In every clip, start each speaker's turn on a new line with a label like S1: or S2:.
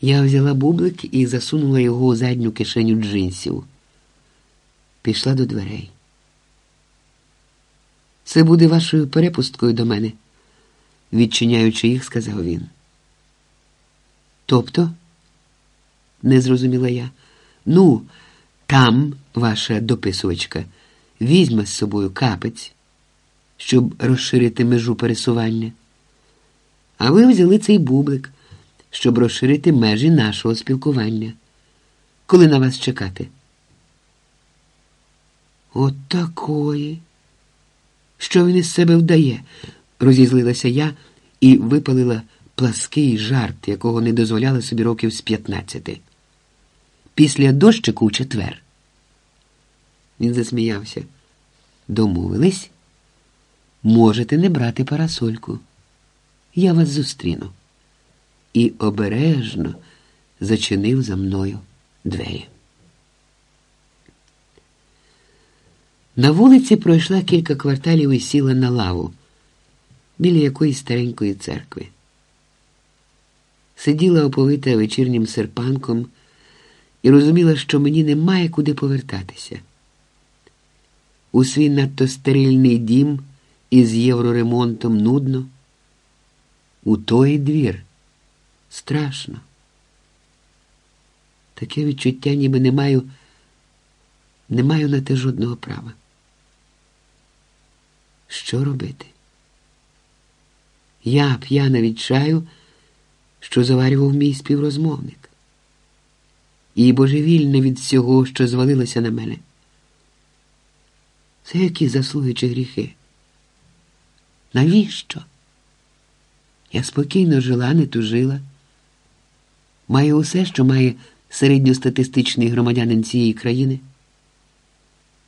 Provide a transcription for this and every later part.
S1: Я взяла бублик і засунула його у задню кишеню джинсів. Пішла до дверей. Це буде вашою перепусткою до мене, відчиняючи їх, сказав він. Тобто, не зрозуміла я. Ну, там ваша дописувачка візьме з собою капець, щоб розширити межу пересування. А ви взяли цей бублик, щоб розширити межі нашого спілкування. Коли на вас чекати? От такої. Що він із себе вдає? розізлилася я і випалила плаский жарт, якого не дозволяла собі років з п'ятнадцяти. Після дощику в четвер. Він засміявся. Домовились? Можете не брати парасольку. Я вас зустріну. І обережно зачинив за мною двері. На вулиці пройшла кілька кварталів і сіла на лаву біля якоїсь старенької церкви. Сиділа оповита вечірнім серпанком і розуміла, що мені немає куди повертатися. У свій надто стерильний дім із євроремонтом нудно. У той двір страшно. Таке відчуття, ніби не маю, не маю на те жодного права. Що робити? Я п'яна від чаю, що заварював мій співрозмовник, і божевільна від всього, що звалилося на мене. Це які заслуги чи гріхи? Навіщо? Я спокійно жила, не тужила. Маю усе, що має середньостатистичний громадянин цієї країни.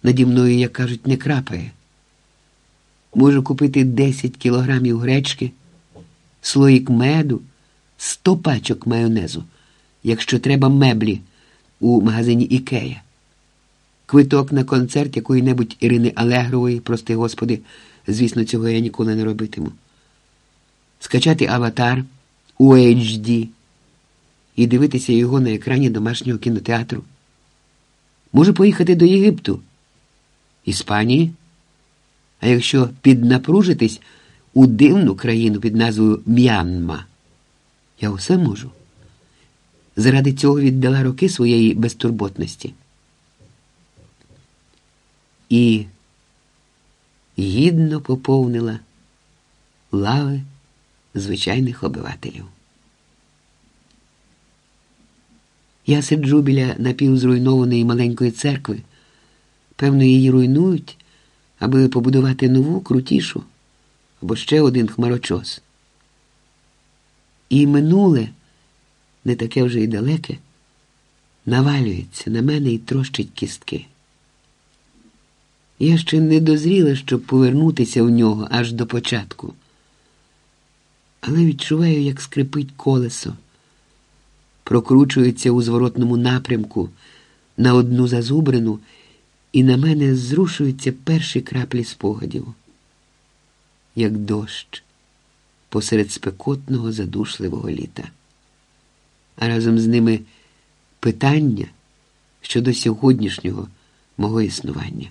S1: Наді мною, як кажуть, не крапає. Можу купити 10 кілограмів гречки, слоїк меду, 100 пачок майонезу, якщо треба меблі у магазині Ікея. Квиток на концерт якої-небудь Ірини Алегрової, прости господи, звісно, цього я ніколи не робитиму. Скачати аватар у HD і дивитися його на екрані домашнього кінотеатру. Можу поїхати до Єгипту, Іспанії. А якщо піднапружитись у дивну країну під назвою М'янма, я усе можу. Заради цього віддала роки своєї безтурботності. І гідно поповнила лави звичайних обивателів. Я сиджу біля напівзруйнованої маленької церкви. Певно, її руйнують, аби побудувати нову, крутішу або ще один хмарочос. І минуле, не таке вже й далеке, навалюється на мене і трощить кістки. Я ще не дозріла, щоб повернутися в нього аж до початку. Але відчуваю, як скрипить колесо, прокручується у зворотному напрямку на одну зазубрину, і на мене зрушуються перші краплі спогадів, як дощ посеред спекотного задушливого літа. А разом з ними питання щодо сьогоднішнього мого існування.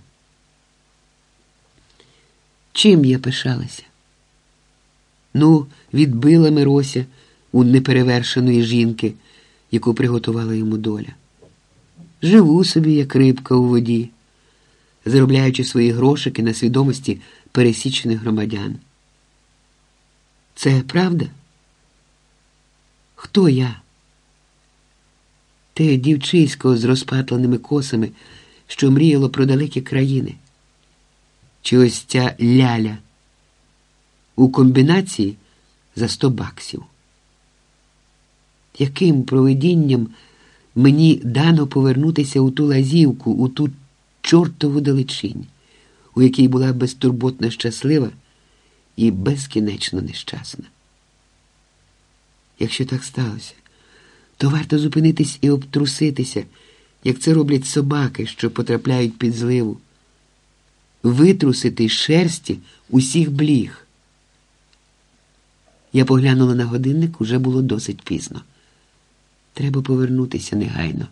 S1: Чим я пишалася? Ну, відбила Мирося у неперевершеної жінки, яку приготувала йому доля. Живу собі, як рибка у воді, заробляючи свої грошики на свідомості пересічених громадян. Це правда? Хто я? Те дівчисько з розпатленими косами, що мріяло про далекі країни. Чи ось ця ляля у комбінації за сто баксів. Яким провидінням мені дано повернутися у ту лазівку, у ту чортову далечінь, у якій була безтурботно щаслива і безкінечно нещасна? Якщо так сталося, то варто зупинитись і обтруситися, як це роблять собаки, що потрапляють під зливу, витрусити шерсті усіх бліг. Я поглянула на годинник, уже було досить пізно. Треба повернутися негайно.